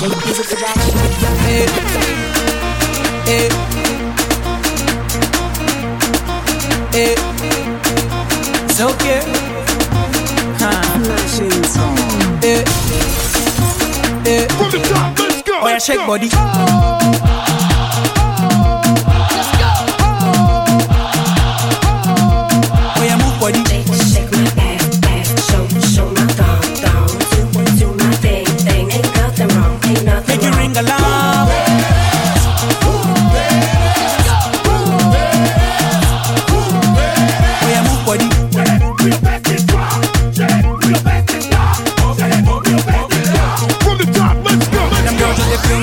It's okay. Oh, yeah, shake body. Oh.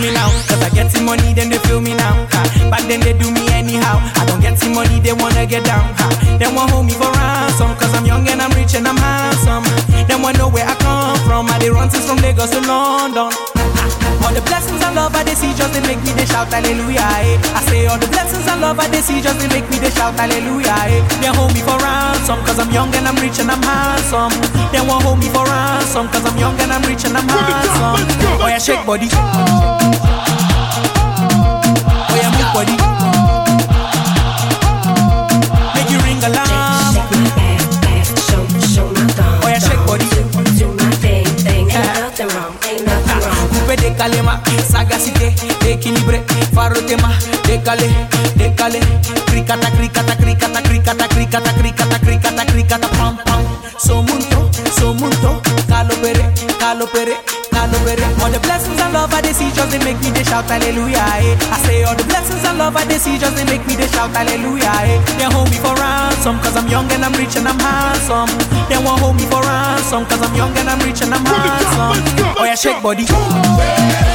Me now, cause I get some money, then they feel me now. Ha. Back then they do me anyhow. I don't get some money, they wanna get down. Ha. They want hold me for ransom, cause I'm young and I'm rich and I'm handsome. They want know where I come from. I they run since from Lagos to London. All the blessings and love I they see just they make me they shout hallelujah. Eh. I say all the blessings and love I they see just they make me they shout hallelujah. Eh. I'm young and I'm rich and I'm handsome. They want hold me for ransom, cause I'm young and I'm rich and I'm From handsome. let's Oh yeah, shake body. Oh yeah, move body. Make you ring alarm. Shake my ass, ass, show, show my thong, Oh yeah, shake body. Do, do my thing, thing. Ain't nothing wrong, ain't nothing wrong. Coupe de calema, sagacité, équilibré, faro tema, décalé, décalé, cricata, cricata, cricata, cricata, cricata, cricata, cricata, pam pam. So munto, so munto, calo pere, calo pere, calo pere. All the blessings and love I they see just they make me they shout hallelujah. Eh. I say all the blessings and love I they see just they make me they shout hallelujah. Eh. They hold me for ransom cause I'm young and I'm rich and I'm handsome. They won't hold me for ransom cause I'm young and I'm rich and I'm From the top, handsome. Oh yeah, shake body.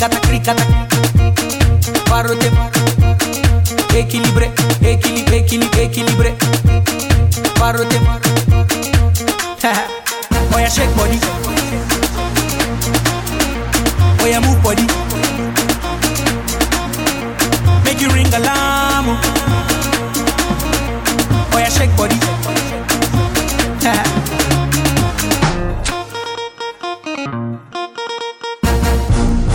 cricata, cricata. Paro de mar. Equilibre, equilibre, equilibre, equilibre. Paro de mar. Olha, shake body.